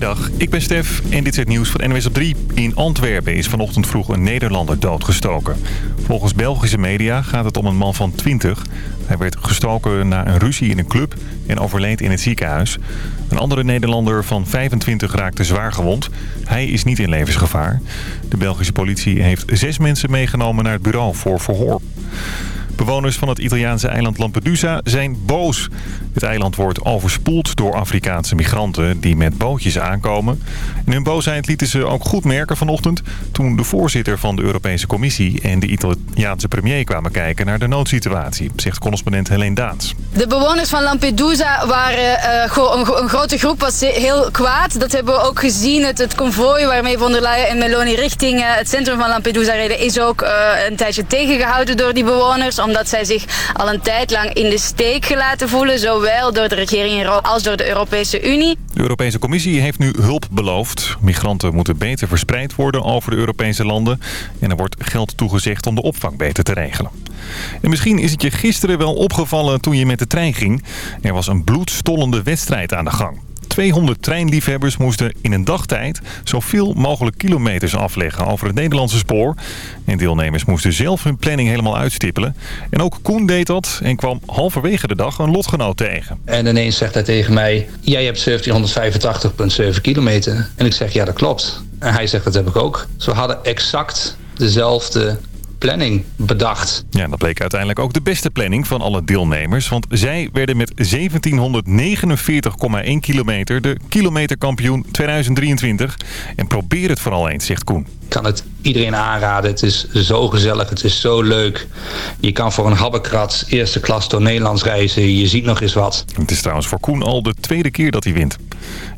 Goedemiddag, ik ben Stef en dit is het nieuws van NWS op 3. In Antwerpen is vanochtend vroeg een Nederlander doodgestoken. Volgens Belgische media gaat het om een man van 20. Hij werd gestoken na een ruzie in een club en overleed in het ziekenhuis. Een andere Nederlander van 25 raakte zwaar gewond. Hij is niet in levensgevaar. De Belgische politie heeft zes mensen meegenomen naar het bureau voor verhoor. Bewoners van het Italiaanse eiland Lampedusa zijn boos. Het eiland wordt overspoeld door Afrikaanse migranten die met bootjes aankomen. En hun boosheid lieten ze ook goed merken vanochtend... toen de voorzitter van de Europese Commissie en de Italiaanse premier kwamen kijken naar de noodsituatie, zegt correspondent Helene Daans. De bewoners van Lampedusa waren uh, een, grote groep, was heel kwaad. Dat hebben we ook gezien. Het, het konvooi waarmee von der Leyen en Meloni richting uh, het centrum van Lampedusa reden... is ook uh, een tijdje tegengehouden door die bewoners... omdat zij zich al een tijd lang in de steek gelaten voelen... zowel door de regering als door de Europese Unie. De Europese Commissie heeft nu hulp beloofd. Migranten moeten beter verspreid worden over de Europese landen. En er wordt geld toegezegd om de opvang beter te regelen. En misschien is het je gisteren wel opgevallen toen je met de trein ging. Er was een bloedstollende wedstrijd aan de gang. 200 treinliefhebbers moesten in een dagtijd zoveel mogelijk kilometers afleggen over het Nederlandse spoor. En deelnemers moesten zelf hun planning helemaal uitstippelen. En ook Koen deed dat en kwam halverwege de dag een lotgenoot tegen. En ineens zegt hij tegen mij, jij hebt 1785,7 kilometer. En ik zeg, ja dat klopt. En hij zegt, dat heb ik ook. Ze hadden exact dezelfde planning bedacht. Ja, dat bleek uiteindelijk ook de beste planning van alle deelnemers. Want zij werden met 1749,1 kilometer de kilometerkampioen 2023. En probeer het vooral eens, zegt Koen. Ik kan het iedereen aanraden. Het is zo gezellig, het is zo leuk. Je kan voor een habbekrats eerste klas door Nederlands reizen. Je ziet nog eens wat. Het is trouwens voor Koen al de tweede keer dat hij wint.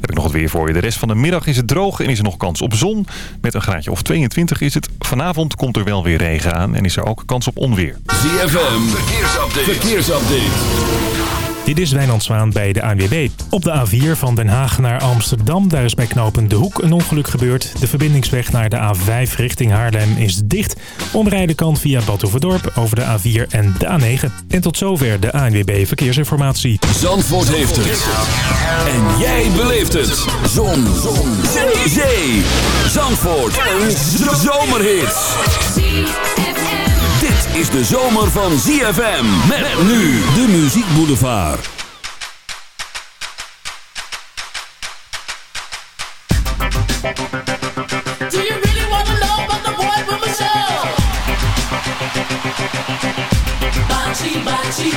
Heb ik nog het weer voor je. De rest van de middag is het droog en is er nog kans op zon. Met een graadje of 22 is het. Vanavond komt er wel weer regen aan en is er ook kans op onweer. ZFM, verkeersupdate. verkeersupdate. Dit is Wijnand Zwaan bij de ANWB. Op de A4 van Den Haag naar Amsterdam, daar is bij knopen De Hoek een ongeluk gebeurd. De verbindingsweg naar de A5 richting Haarlem is dicht. Omrijden kan via Badhoevedorp over de A4 en de A9. En tot zover de ANWB Verkeersinformatie. Zandvoort heeft het. En jij beleeft het. Zon. Zon. Zee. Zandvoort. Een zomerhit is de zomer van ZFM. Met nu de Muziek Boulevard. Bachi, bachi.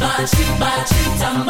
Bachi, bachi.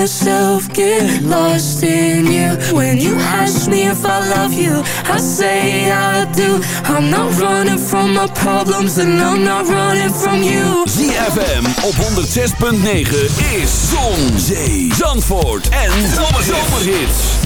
myself get lost in you. When you ask me if I love you, I say I do. I'm not running from my problems, and I'm not running from you. ZFM op 106.9 is Zon, Zee, Zandvoort en Zomerhits.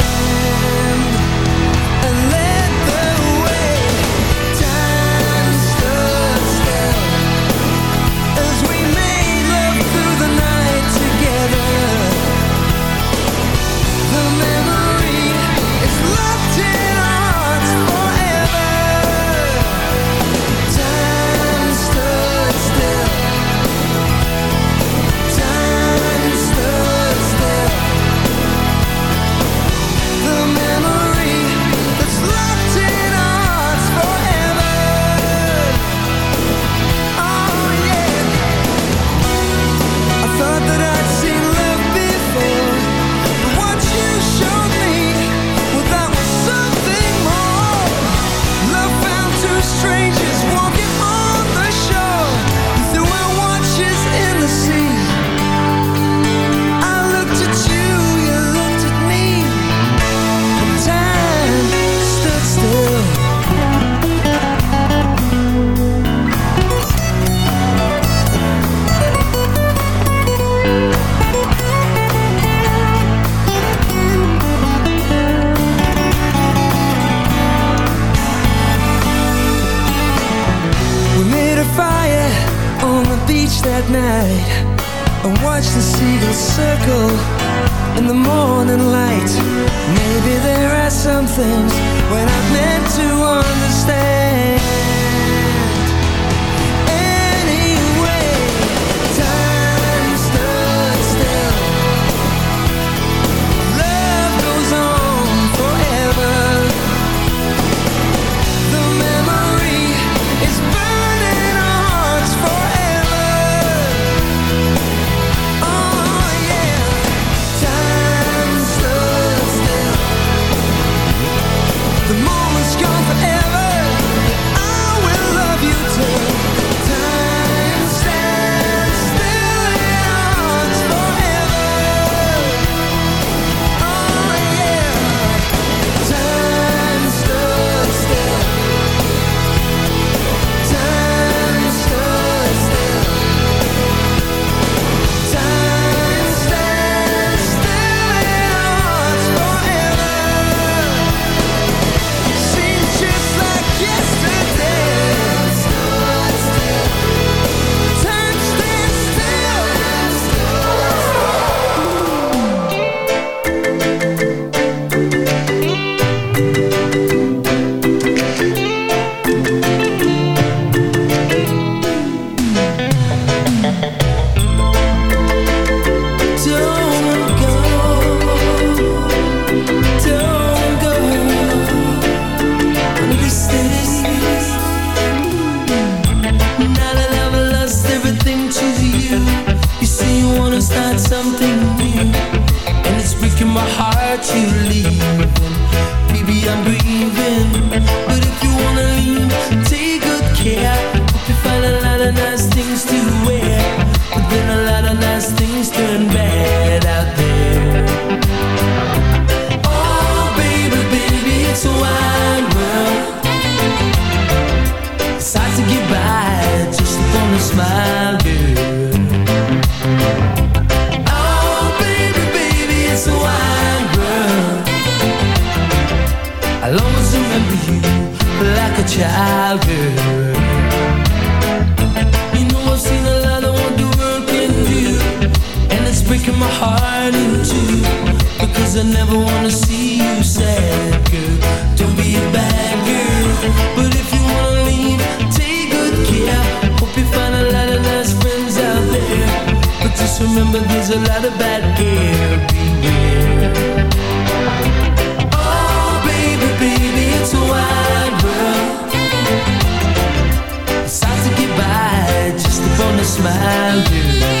on the beach that night and watched the seagulls circle in the morning light. Maybe there are some things when I'm meant to understand. Breaking my heart you leaving. Baby, I'm grieving, heart in. Because I never wanna see you sad, girl. Don't be a bad girl, but if you wanna leave, take good care. Hope you find a lot of nice friends out there, but just remember there's a lot of bad air. Beware. Oh, baby, baby, it's a wide world. It's hard to get just upon a smile, girl.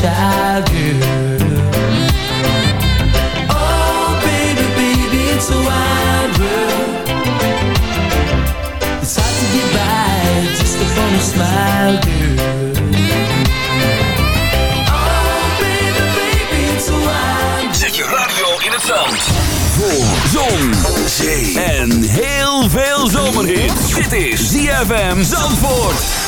child Oh baby, baby, it's a wide world It's hard to get by just upon a Oh baby, baby, it's a wide Zet je radio in het zand. Voor zon, zee en heel veel zomerhit Dit is ZFM Zandvoort.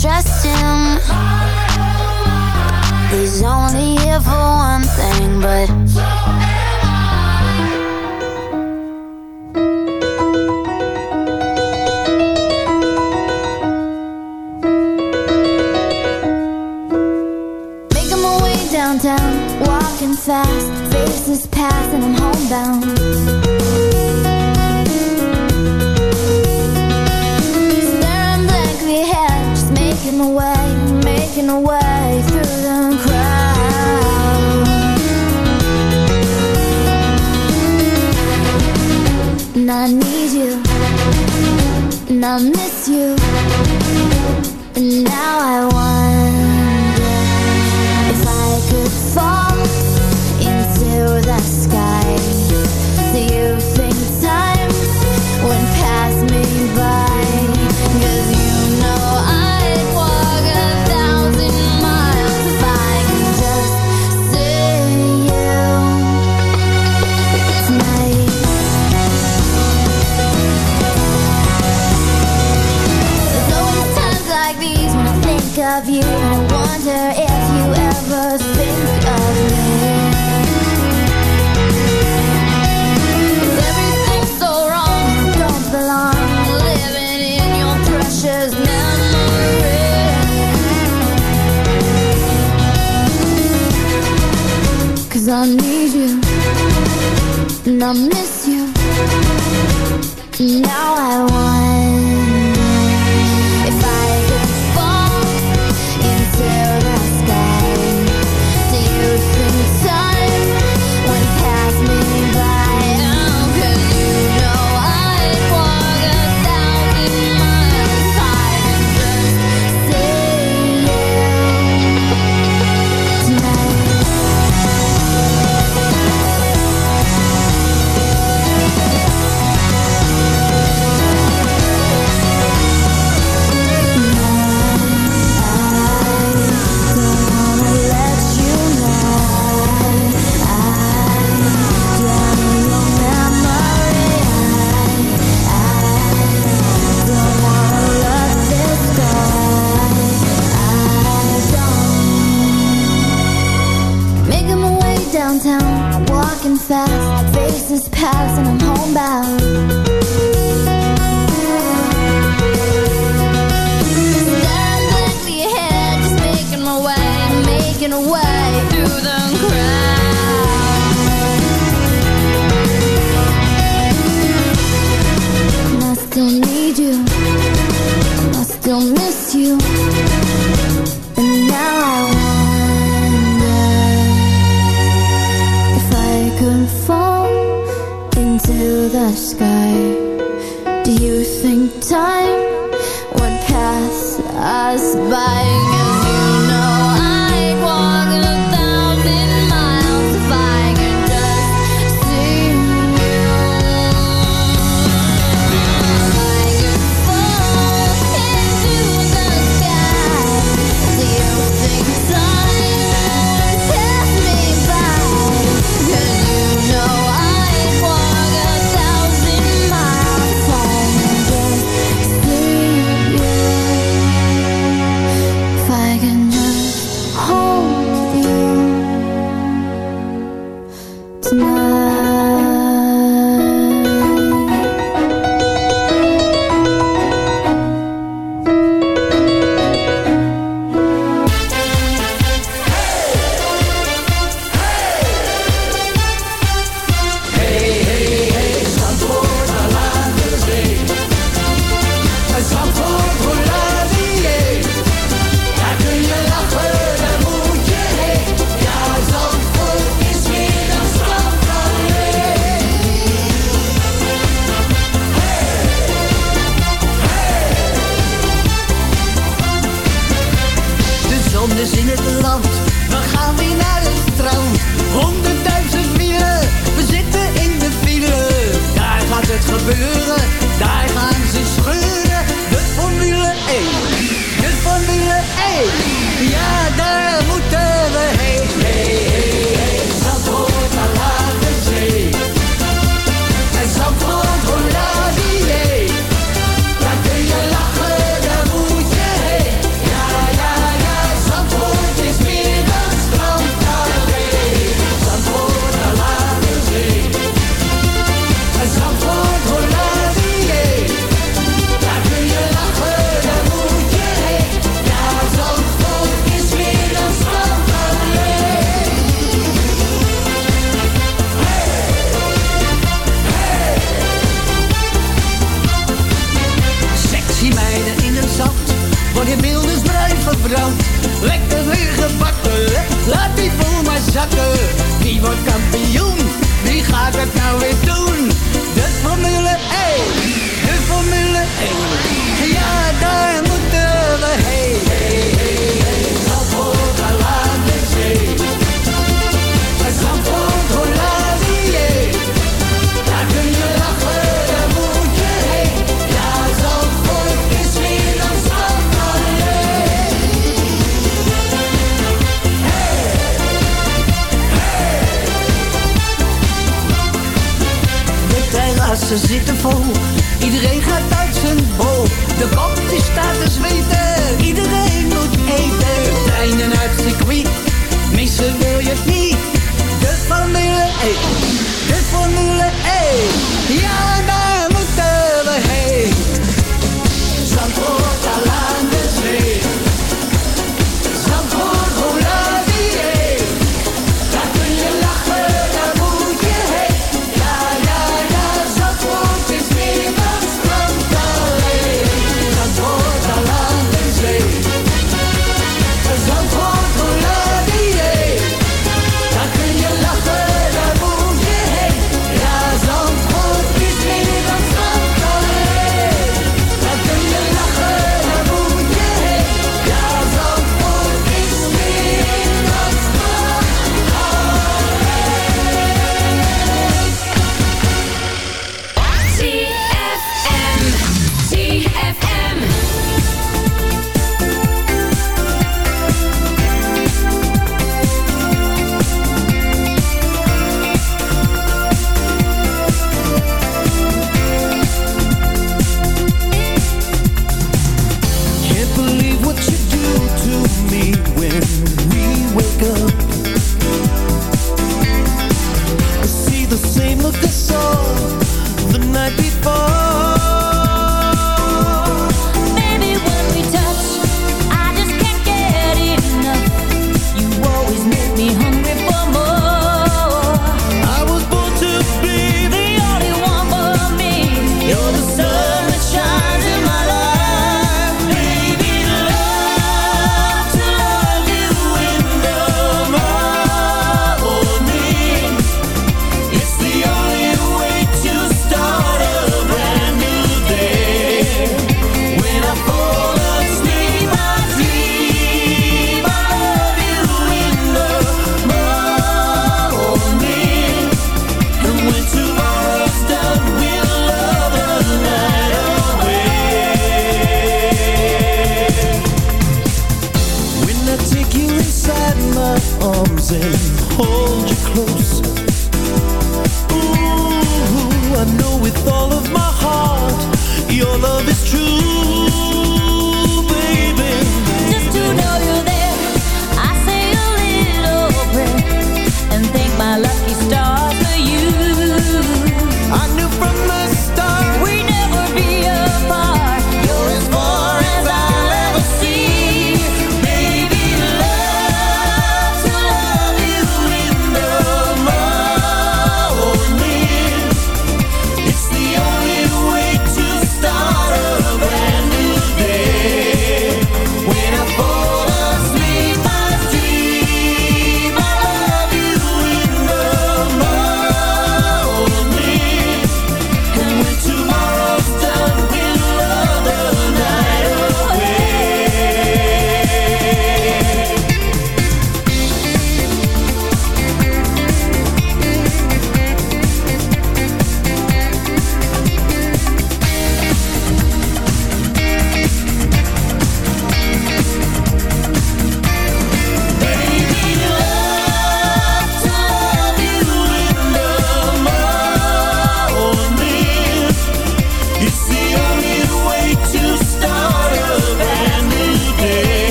Trust him. He's only here for one thing, but. Making my way downtown, walking fast, faces pass and I'm homebound. And I miss you. Terrassen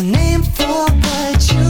A name for what you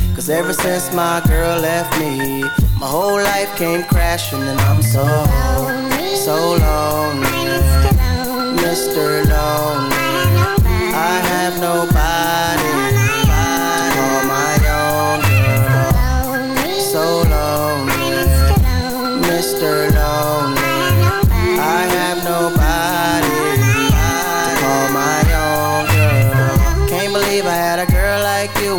Cause ever since my girl left me, my whole life came crashing and I'm so, so lonely. Mr. Lonely. I have nobody to call my own girl. So lonely. Mr. Lonely.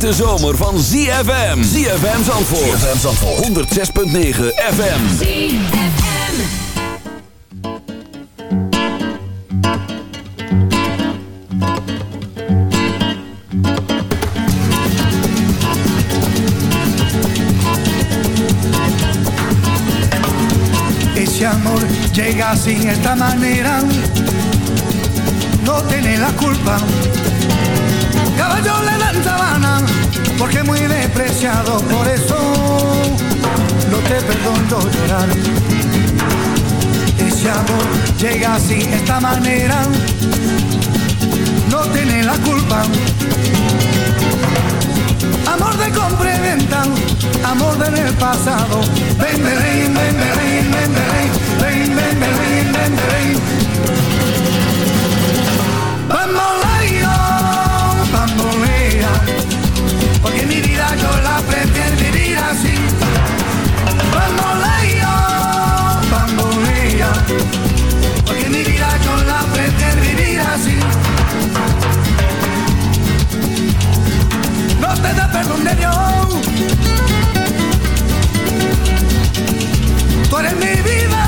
Hete zomer van ZFM. ZFM Zandvoort. ZFM Zandvoort. 106.9 FM. Ese amor llega sin esta manera, no tiene la culpa. Caballo le dan sabana, porque muy despreciado, por eso no te perdono llorar. Ese amor llega sin esta manera, no tiene la culpa. Amor de compra amor del el pasado. Ven, ven, ven, ven, ven, ven, ven, ven, ven, ven, ven, ven. Bamboleo, la prefiero vivir así. Bamboleo, bamboleo, porque mi vida yo la prefiero vivir así. No te da perdón de Dios, tú eres mi vida.